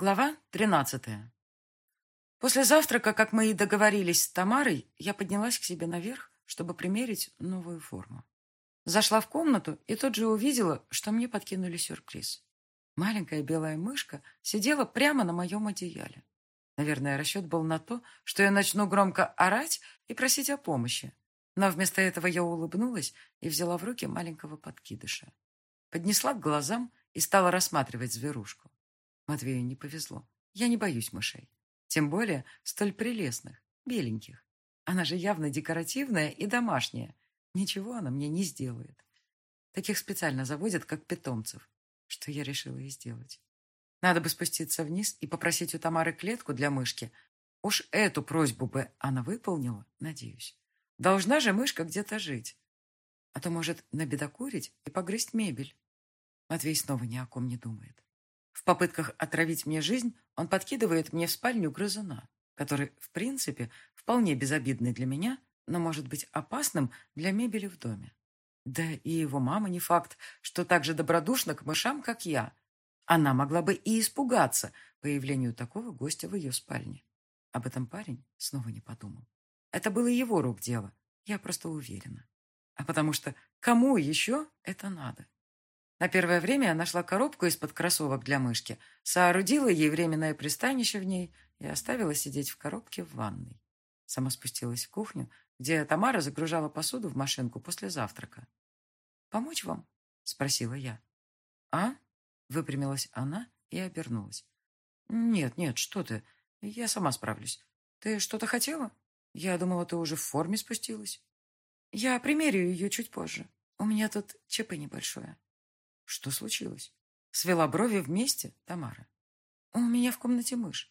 Глава тринадцатая. После завтрака, как мы и договорились с Тамарой, я поднялась к себе наверх, чтобы примерить новую форму. Зашла в комнату и тут же увидела, что мне подкинули сюрприз. Маленькая белая мышка сидела прямо на моем одеяле. Наверное, расчет был на то, что я начну громко орать и просить о помощи. Но вместо этого я улыбнулась и взяла в руки маленького подкидыша. Поднесла к глазам и стала рассматривать зверушку. Матвею не повезло. Я не боюсь мышей. Тем более столь прелестных, беленьких. Она же явно декоративная и домашняя. Ничего она мне не сделает. Таких специально заводят, как питомцев. Что я решила и сделать. Надо бы спуститься вниз и попросить у Тамары клетку для мышки. Уж эту просьбу бы она выполнила, надеюсь. Должна же мышка где-то жить. А то может набедокурить и погрызть мебель. Матвей снова ни о ком не думает. В попытках отравить мне жизнь он подкидывает мне в спальню грызуна, который, в принципе, вполне безобидный для меня, но может быть опасным для мебели в доме. Да и его мама не факт, что так же добродушна к мышам, как я. Она могла бы и испугаться появлению такого гостя в ее спальне. Об этом парень снова не подумал. Это было его рук дело, я просто уверена. А потому что кому еще это надо? На первое время я нашла коробку из-под кроссовок для мышки, соорудила ей временное пристанище в ней и оставила сидеть в коробке в ванной. Сама спустилась в кухню, где Тамара загружала посуду в машинку после завтрака. «Помочь вам?» — спросила я. «А?» — выпрямилась она и обернулась. «Нет, нет, что ты. Я сама справлюсь. Ты что-то хотела? Я думала, ты уже в форме спустилась. Я примерю ее чуть позже. У меня тут ЧП небольшое». Что случилось? Свела брови вместе Тамара. У меня в комнате мышь.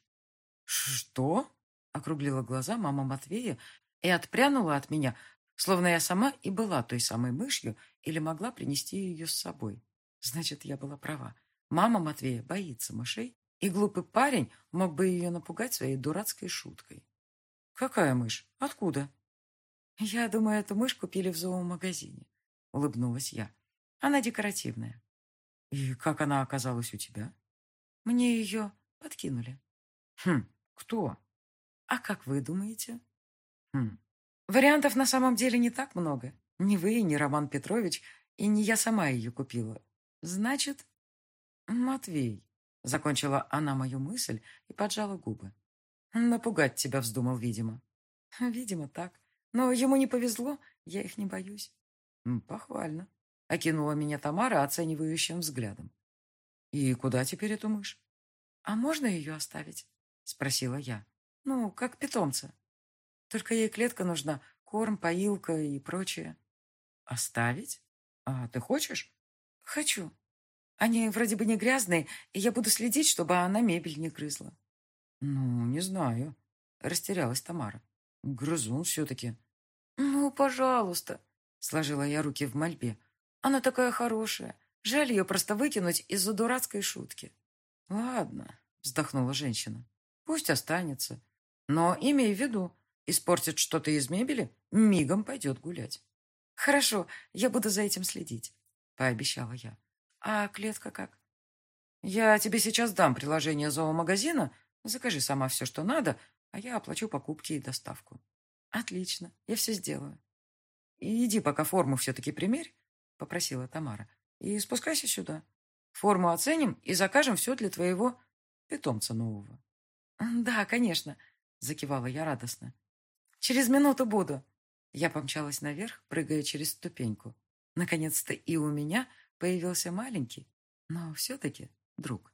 Что? Округлила глаза мама Матвея и отпрянула от меня, словно я сама и была той самой мышью или могла принести ее с собой. Значит, я была права. Мама Матвея боится мышей, и глупый парень мог бы ее напугать своей дурацкой шуткой. «Какая мышь? Откуда?» «Я думаю, эту мышь купили в зоомагазине», — улыбнулась я. «Она декоративная. «И как она оказалась у тебя?» «Мне ее подкинули». «Хм, кто?» «А как вы думаете?» «Хм, вариантов на самом деле не так много. Ни вы, ни Роман Петрович, и не я сама ее купила. Значит...» «Матвей», — закончила она мою мысль и поджала губы. «Напугать тебя вздумал, видимо». «Видимо, так. Но ему не повезло, я их не боюсь». «Похвально», Окинула меня Тамара оценивающим взглядом. «И куда теперь эту мышь?» «А можно ее оставить?» Спросила я. «Ну, как питомца. Только ей клетка нужна, корм, поилка и прочее». «Оставить? А ты хочешь?» «Хочу. Они вроде бы не грязные, и я буду следить, чтобы она мебель не грызла». «Ну, не знаю», — растерялась Тамара. «Грызун все-таки». «Ну, пожалуйста», — сложила я руки в мольбе. Она такая хорошая. Жаль ее просто выкинуть из-за дурацкой шутки. Ладно, вздохнула женщина. Пусть останется. Но имей в виду, испортит что-то из мебели, мигом пойдет гулять. Хорошо, я буду за этим следить, пообещала я. А клетка как? Я тебе сейчас дам приложение зоомагазина, закажи сама все, что надо, а я оплачу покупки и доставку. Отлично, я все сделаю. Иди пока форму все-таки примерь, — попросила Тамара. «И спускайся сюда. Форму оценим и закажем все для твоего питомца нового». «Да, конечно», — закивала я радостно. «Через минуту буду». Я помчалась наверх, прыгая через ступеньку. Наконец-то и у меня появился маленький, но все-таки друг.